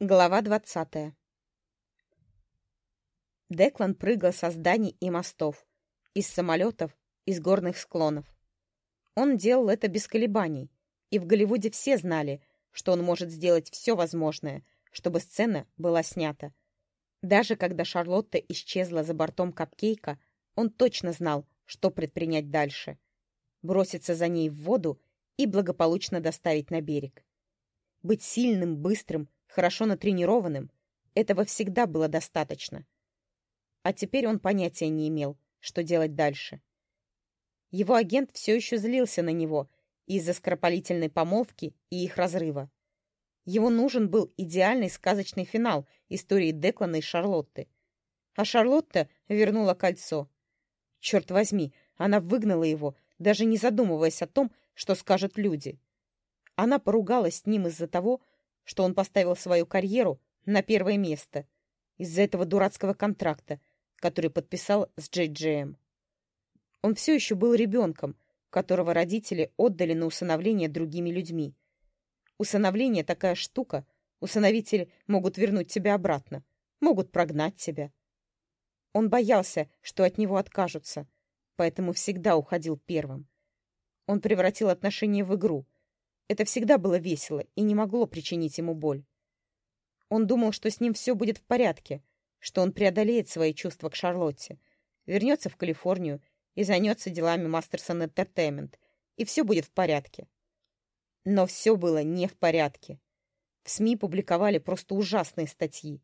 Глава двадцатая Деклан прыгал со зданий и мостов, из самолетов, из горных склонов. Он делал это без колебаний, и в Голливуде все знали, что он может сделать все возможное, чтобы сцена была снята. Даже когда Шарлотта исчезла за бортом капкейка, он точно знал, что предпринять дальше. Броситься за ней в воду и благополучно доставить на берег. Быть сильным, быстрым, хорошо натренированным, этого всегда было достаточно. А теперь он понятия не имел, что делать дальше. Его агент все еще злился на него из-за скоропалительной помолвки и их разрыва. Ему нужен был идеальный сказочный финал истории Деклана и Шарлотты. А Шарлотта вернула кольцо. Черт возьми, она выгнала его, даже не задумываясь о том, что скажут люди. Она поругалась с ним из-за того, что он поставил свою карьеру на первое место, из-за этого дурацкого контракта, который подписал с Джей Джеем. Он все еще был ребенком, которого родители отдали на усыновление другими людьми. Усыновление такая штука, усыновители могут вернуть тебя обратно, могут прогнать тебя. Он боялся, что от него откажутся, поэтому всегда уходил первым. Он превратил отношения в игру. Это всегда было весело и не могло причинить ему боль. Он думал, что с ним все будет в порядке, что он преодолеет свои чувства к Шарлотте, вернется в Калифорнию и займется делами Мастерсон Entertainment, и все будет в порядке. Но все было не в порядке. В СМИ публиковали просто ужасные статьи.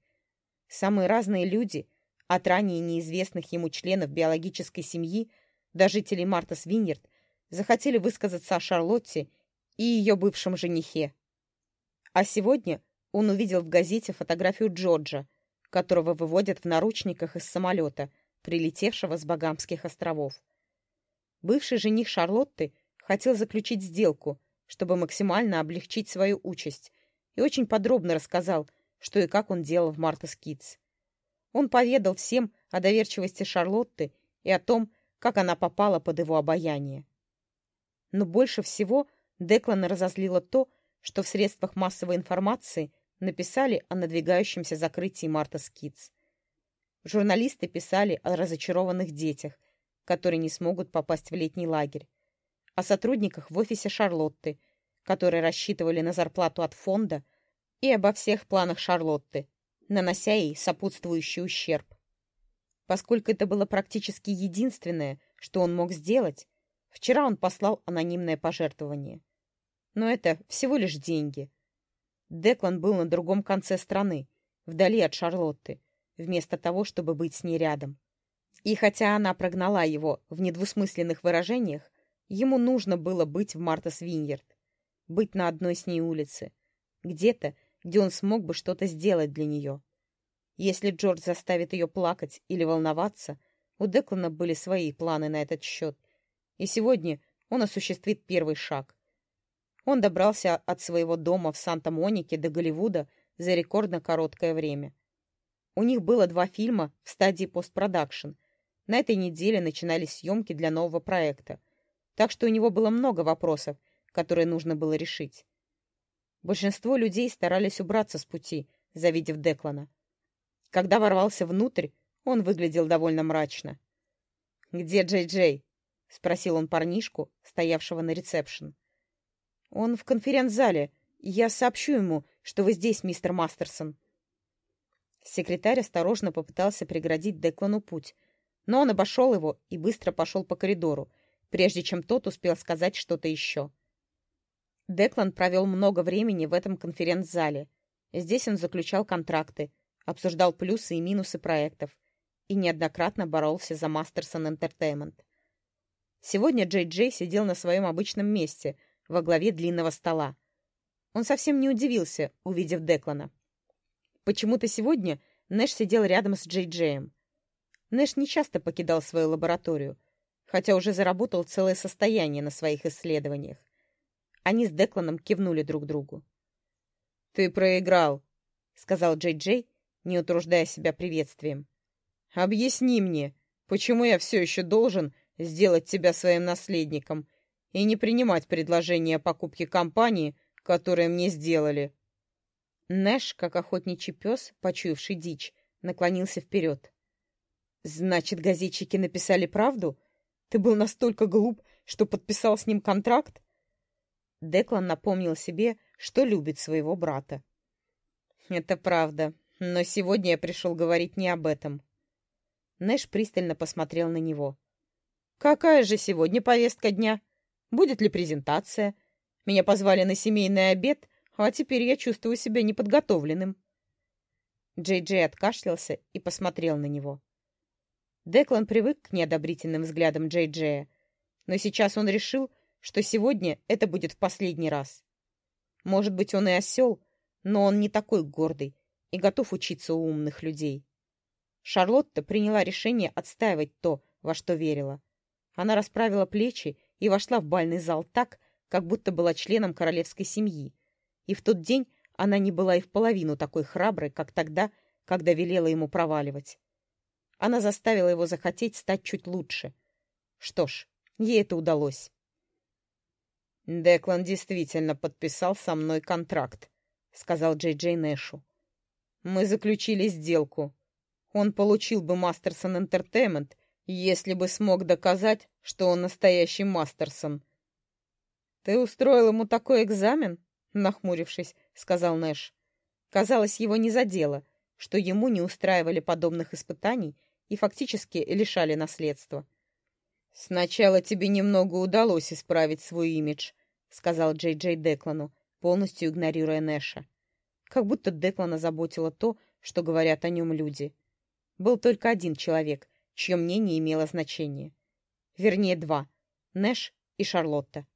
Самые разные люди, от ранее неизвестных ему членов биологической семьи до жителей Марта Свиньерд, захотели высказаться о Шарлотте и ее бывшем женихе. А сегодня он увидел в газете фотографию Джорджа, которого выводят в наручниках из самолета, прилетевшего с Багамских островов. Бывший жених Шарлотты хотел заключить сделку, чтобы максимально облегчить свою участь, и очень подробно рассказал, что и как он делал в Martha's Kids. Он поведал всем о доверчивости Шарлотты и о том, как она попала под его обаяние. Но больше всего Деклана разозлило то, что в средствах массовой информации написали о надвигающемся закрытии Martha's Kids. Журналисты писали о разочарованных детях, которые не смогут попасть в летний лагерь, о сотрудниках в офисе Шарлотты, которые рассчитывали на зарплату от фонда, и обо всех планах Шарлотты, нанося ей сопутствующий ущерб. Поскольку это было практически единственное, что он мог сделать, Вчера он послал анонимное пожертвование. Но это всего лишь деньги. Деклан был на другом конце страны, вдали от Шарлотты, вместо того, чтобы быть с ней рядом. И хотя она прогнала его в недвусмысленных выражениях, ему нужно было быть в Мартас Виньерд, быть на одной с ней улице, где-то, где он смог бы что-то сделать для нее. Если Джордж заставит ее плакать или волноваться, у Деклана были свои планы на этот счет, и сегодня он осуществит первый шаг. Он добрался от своего дома в Санта-Монике до Голливуда за рекордно короткое время. У них было два фильма в стадии постпродакшн. На этой неделе начинались съемки для нового проекта. Так что у него было много вопросов, которые нужно было решить. Большинство людей старались убраться с пути, завидев Деклана. Когда ворвался внутрь, он выглядел довольно мрачно. «Где Джей-Джей?» — спросил он парнишку, стоявшего на ресепшн. «Он в конференц-зале. Я сообщу ему, что вы здесь, мистер Мастерсон». Секретарь осторожно попытался преградить Деклану путь, но он обошел его и быстро пошел по коридору, прежде чем тот успел сказать что-то еще. Деклан провел много времени в этом конференц-зале. Здесь он заключал контракты, обсуждал плюсы и минусы проектов и неоднократно боролся за Мастерсон Entertainment. Сегодня Джей Джей сидел на своем обычном месте, во главе длинного стола. Он совсем не удивился, увидев Деклана. Почему-то сегодня Нэш сидел рядом с Джей Джеем. Нэш нечасто покидал свою лабораторию, хотя уже заработал целое состояние на своих исследованиях. Они с Декланом кивнули друг другу. «Ты проиграл», — сказал Джей Джей, не утруждая себя приветствием. «Объясни мне, почему я все еще должен сделать тебя своим наследником и не принимать предложение о покупке компании, которое мне сделали. Нэш, как охотничий пес, почуявший дичь, наклонился вперед. «Значит, газетчики написали правду? Ты был настолько глуп, что подписал с ним контракт?» Деклан напомнил себе, что любит своего брата. «Это правда, но сегодня я пришел говорить не об этом». Нэш пристально посмотрел на него. «Какая же сегодня повестка дня? Будет ли презентация? Меня позвали на семейный обед, а теперь я чувствую себя неподготовленным». Джей-Джей откашлялся и посмотрел на него. Деклан привык к неодобрительным взглядам Джей-Джея, но сейчас он решил, что сегодня это будет в последний раз. Может быть, он и осел, но он не такой гордый и готов учиться у умных людей. Шарлотта приняла решение отстаивать то, во что верила. Она расправила плечи и вошла в бальный зал так, как будто была членом королевской семьи. И в тот день она не была и в половину такой храброй, как тогда, когда велела ему проваливать. Она заставила его захотеть стать чуть лучше. Что ж, ей это удалось. «Деклан действительно подписал со мной контракт», — сказал Джей Джей Нэшу. «Мы заключили сделку. Он получил бы Мастерсон Энтертеймент, если бы смог доказать, что он настоящий Мастерсон». «Ты устроил ему такой экзамен?» — нахмурившись, сказал Нэш. Казалось, его не задело, что ему не устраивали подобных испытаний и фактически лишали наследства. «Сначала тебе немного удалось исправить свой имидж», — сказал Джей Джей Деклану, полностью игнорируя Нэша. Как будто Деклана заботило то, что говорят о нем люди. Был только один человек, чье мнение имело значение. Вернее, два — Нэш и Шарлотта.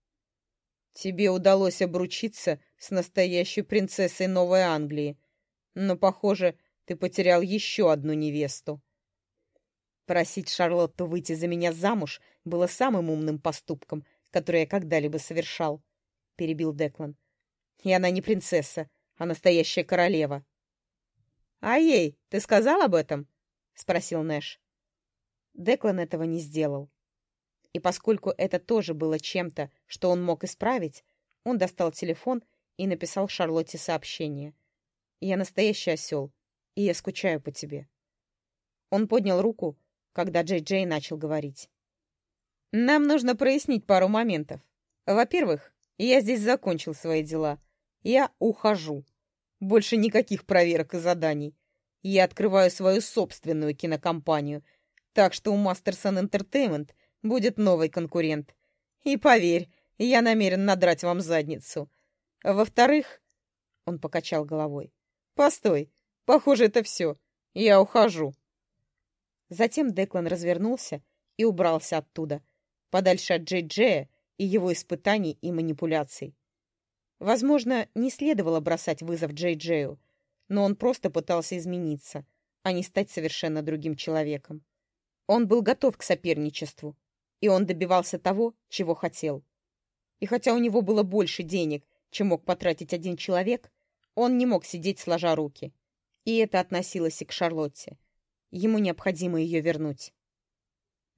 «Тебе удалось обручиться с настоящей принцессой Новой Англии, но, похоже, ты потерял еще одну невесту». Просить Шарлотту выйти за меня замуж было самым умным поступком, который я когда-либо совершал, — перебил Деклан. И она не принцесса, а настоящая королева. — А ей, ты сказал об этом? — спросил Нэш. Деклан этого не сделал. И поскольку это тоже было чем-то, что он мог исправить, он достал телефон и написал Шарлотте сообщение. «Я настоящий осел, и я скучаю по тебе». Он поднял руку, когда Джей Джей начал говорить. «Нам нужно прояснить пару моментов. Во-первых, я здесь закончил свои дела. Я ухожу. Больше никаких проверок и заданий. Я открываю свою собственную кинокомпанию, так что у Мастерсон Entertainment будет новый конкурент. И поверь, я намерен надрать вам задницу. Во-вторых...» Он покачал головой. «Постой, похоже, это все. Я ухожу». Затем Деклан развернулся и убрался оттуда, подальше от Джей-Джея и его испытаний и манипуляций. Возможно, не следовало бросать вызов Джей-Джею, но он просто пытался измениться, а не стать совершенно другим человеком. Он был готов к соперничеству, и он добивался того, чего хотел. И хотя у него было больше денег, чем мог потратить один человек, он не мог сидеть сложа руки. И это относилось и к Шарлотте. Ему необходимо ее вернуть.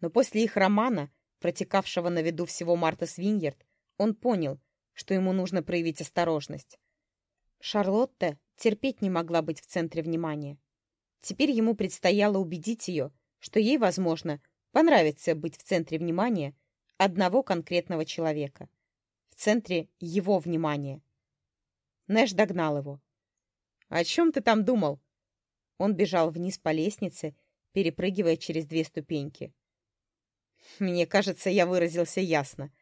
Но после их романа, протекавшего на виду всего Марта Свиньерд, он понял, что ему нужно проявить осторожность. Шарлотта терпеть не могла быть в центре внимания. Теперь ему предстояло убедить ее, что ей, возможно, понравится быть в центре внимания одного конкретного человека. В центре его внимания. Нэш догнал его. «О чем ты там думал?» Он бежал вниз по лестнице, перепрыгивая через две ступеньки. Мне кажется, я выразился ясно.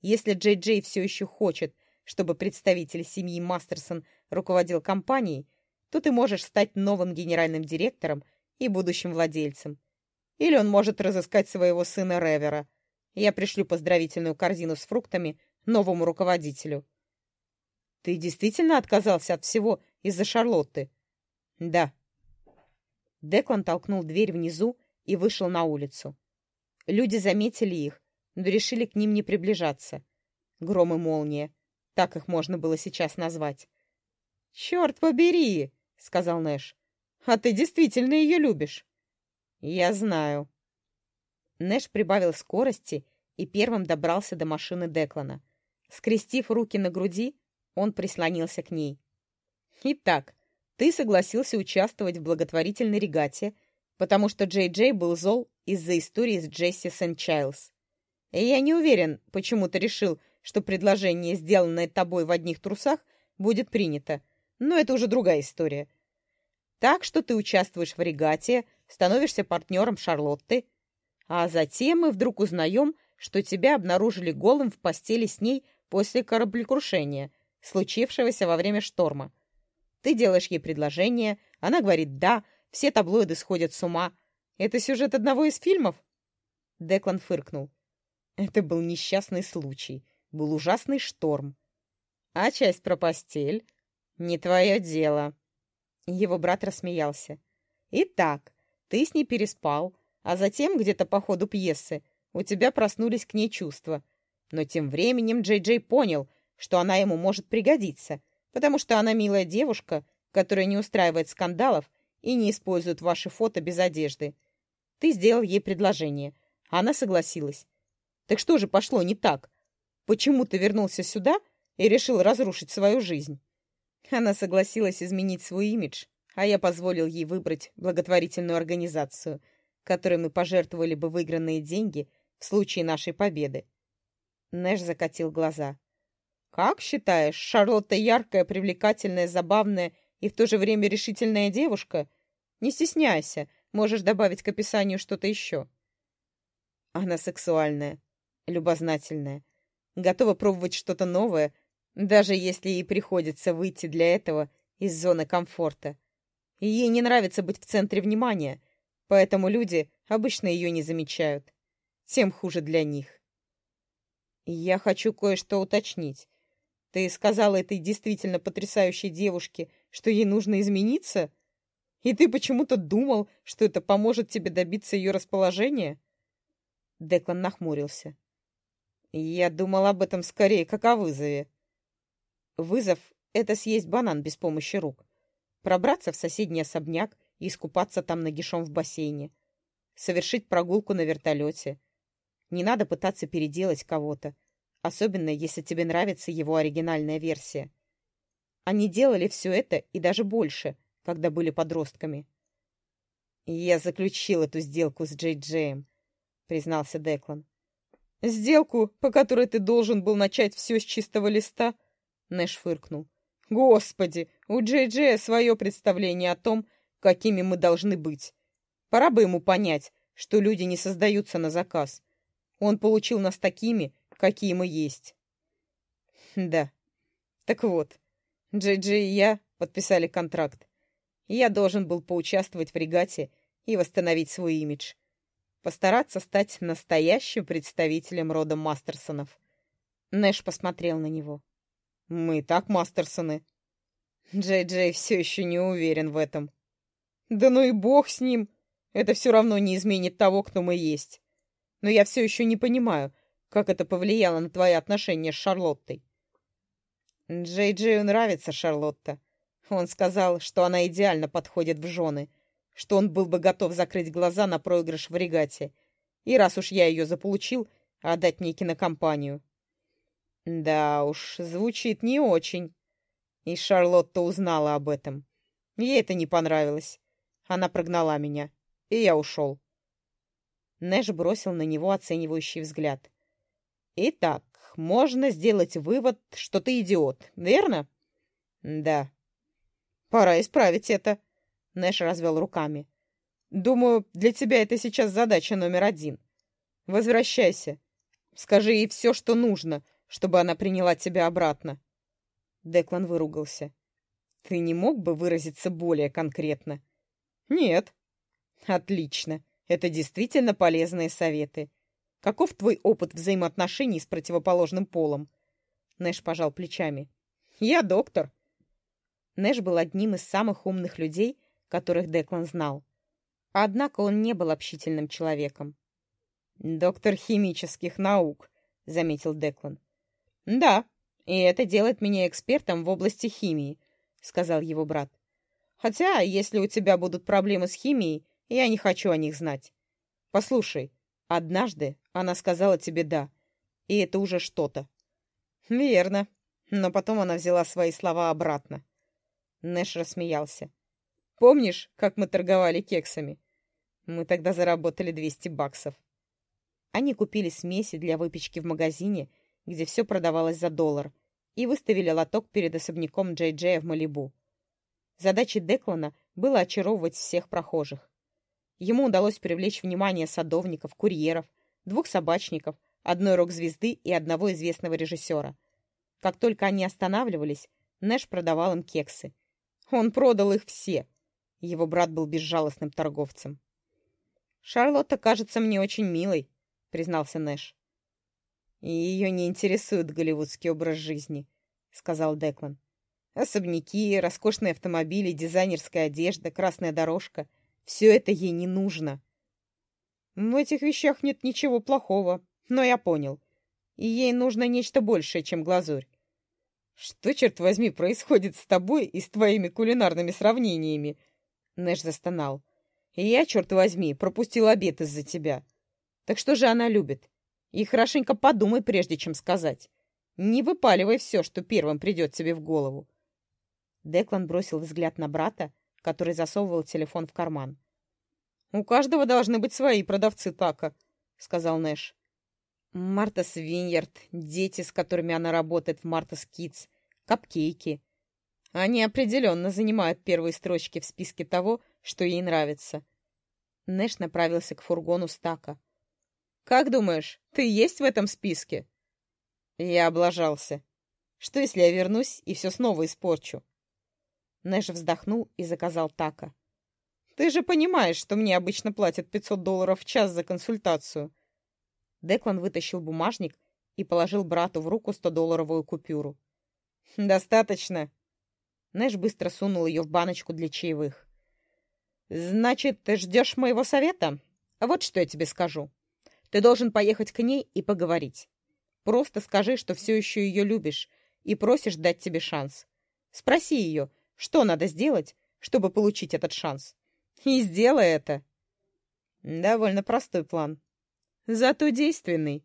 Если Джей Джей все еще хочет, чтобы представитель семьи Мастерсон руководил компанией, то ты можешь стать новым генеральным директором и будущим владельцем. Или он может разыскать своего сына Ревера. Я пришлю поздравительную корзину с фруктами новому руководителю. Ты действительно отказался от всего из-за Шарлотты? Да. Деклан толкнул дверь внизу и вышел на улицу. Люди заметили их, но решили к ним не приближаться. Гром и молния. Так их можно было сейчас назвать. «Черт побери!» — сказал Нэш. «А ты действительно ее любишь?» «Я знаю». Нэш прибавил скорости и первым добрался до машины Деклана. Скрестив руки на груди, он прислонился к ней. «Итак, Ты согласился участвовать в благотворительной регате, потому что Джей Джей был зол из-за истории с Джесси Сент-Чайлз. И я не уверен, почему ты решил, что предложение, сделанное тобой в одних трусах, будет принято. Но это уже другая история. Так что ты участвуешь в регате, становишься партнером Шарлотты, а затем мы вдруг узнаем, что тебя обнаружили голым в постели с ней после кораблекрушения, случившегося во время шторма. Ты делаешь ей предложение, она говорит «да», все таблоиды сходят с ума. Это сюжет одного из фильмов?» Деклан фыркнул. Это был несчастный случай, был ужасный шторм. А часть про постель? Не твое дело. Его брат рассмеялся. Итак, ты с ней переспал, а затем где-то по ходу пьесы у тебя проснулись к ней чувства. Но тем временем Джей-Джей понял, что она ему может пригодиться, потому что она милая девушка, которая не устраивает скандалов и не использует ваши фото без одежды. Ты сделал ей предложение. Она согласилась. Так что же пошло не так? Почему ты вернулся сюда и решил разрушить свою жизнь? Она согласилась изменить свой имидж, а я позволил ей выбрать благотворительную организацию, которой мы пожертвовали бы выигранные деньги в случае нашей победы. Нэш закатил глаза. «Как считаешь, Шарлотта яркая, привлекательная, забавная и в то же время решительная девушка? Не стесняйся, можешь добавить к описанию что-то еще». Она сексуальная, любознательная, готова пробовать что-то новое, даже если ей приходится выйти для этого из зоны комфорта. Ей не нравится быть в центре внимания, поэтому люди обычно ее не замечают. Тем хуже для них. Я хочу кое-что уточнить. Ты сказала этой действительно потрясающей девушке, что ей нужно измениться? И ты почему-то думал, что это поможет тебе добиться ее расположения? Деклан нахмурился. Я думал об этом скорее как о вызове. Вызов — это съесть банан без помощи рук. Пробраться в соседний особняк и искупаться там нагишом в бассейне. Совершить прогулку на вертолете. Не надо пытаться переделать кого-то, особенно если тебе нравится его оригинальная версия. Они делали все это и даже больше, когда были подростками. «Я заключил эту сделку с Джей Джеем», — признался Деклан. «Сделку, по которой ты должен был начать все с чистого листа?» Нэш фыркнул. «Господи, у Джей Джея свое представление о том, какими мы должны быть. Пора бы ему понять, что люди не создаются на заказ. Он получил нас такими, какие мы есть». «Да. Так вот, Джей Джей и я подписали контракт. Я должен был поучаствовать в регате и восстановить свой имидж постараться стать настоящим представителем рода Мастерсонов. Нэш посмотрел на него. «Мы так Мастерсоны». Джей-Джей все еще не уверен в этом. «Да ну и бог с ним! Это все равно не изменит того, кто мы есть. Но я все еще не понимаю, как это повлияло на твои отношения с Шарлоттой». Джей-Джею нравится Шарлотта. Он сказал, что она идеально подходит в жены, что он был бы готов закрыть глаза на проигрыш в регате. И раз уж я ее заполучил, отдать мне кинокомпанию. Да уж, звучит не очень. И Шарлотта узнала об этом. Ей это не понравилось. Она прогнала меня, и я ушел. Нэш бросил на него оценивающий взгляд. «Итак, можно сделать вывод, что ты идиот, верно?» «Да». «Пора исправить это», Нэш развел руками. «Думаю, для тебя это сейчас задача номер один. Возвращайся. Скажи ей все, что нужно, чтобы она приняла тебя обратно». Деклан выругался. «Ты не мог бы выразиться более конкретно?» «Нет». «Отлично. Это действительно полезные советы. Каков твой опыт взаимоотношений с противоположным полом?» Нэш пожал плечами. «Я доктор». Нэш был одним из самых умных людей, которых Деклан знал. Однако он не был общительным человеком. «Доктор химических наук», — заметил Деклан. «Да, и это делает меня экспертом в области химии», — сказал его брат. «Хотя, если у тебя будут проблемы с химией, я не хочу о них знать. Послушай, однажды она сказала тебе «да», и это уже что-то». «Верно», но потом она взяла свои слова обратно. Нэш рассмеялся. «Помнишь, как мы торговали кексами? Мы тогда заработали 200 баксов». Они купили смеси для выпечки в магазине, где все продавалось за доллар, и выставили лоток перед особняком Джей Джея в Малибу. Задачей Деклана было очаровывать всех прохожих. Ему удалось привлечь внимание садовников, курьеров, двух собачников, одной рок-звезды и одного известного режиссера. Как только они останавливались, Нэш продавал им кексы. Он продал их все. Его брат был безжалостным торговцем. «Шарлотта кажется мне очень милой», — признался Нэш. «И ее не интересует голливудский образ жизни», — сказал Деклан. «Особняки, роскошные автомобили, дизайнерская одежда, красная дорожка — все это ей не нужно». «В этих вещах нет ничего плохого, но я понял. И ей нужно нечто большее, чем глазурь. Что, черт возьми, происходит с тобой и с твоими кулинарными сравнениями?» Нэш застонал. «И я, черт возьми, пропустил обед из-за тебя. Так что же она любит? И хорошенько подумай, прежде чем сказать. Не выпаливай все, что первым придет тебе в голову. Деклан бросил взгляд на брата, который засовывал телефон в карман. «У каждого должны быть свои продавцы тако», — сказал Нэш. «Мартас-Виньярд, дети, с которыми она работает в Martha's Kids, капкейки. Они определенно занимают первые строчки в списке того, что ей нравится». Нэш направился к фургону с тако. Как думаешь, ты есть в этом списке?» Я облажался. Что, если я вернусь и все снова испорчу? Нэш вздохнул и заказал тако. «Ты же понимаешь, что мне обычно платят 500 долларов в час за консультацию». Деклан вытащил бумажник и положил брату в руку 100-долларовую купюру. «Достаточно». Нэш быстро сунул ее в баночку для чаевых. «Значит, ты ждешь моего совета? Вот что я тебе скажу. Ты должен поехать к ней и поговорить. Просто скажи, что все еще ее любишь и просишь дать тебе шанс. Спроси ее, что надо сделать, чтобы получить этот шанс. И сделай это. Довольно простой план. Зато действенный.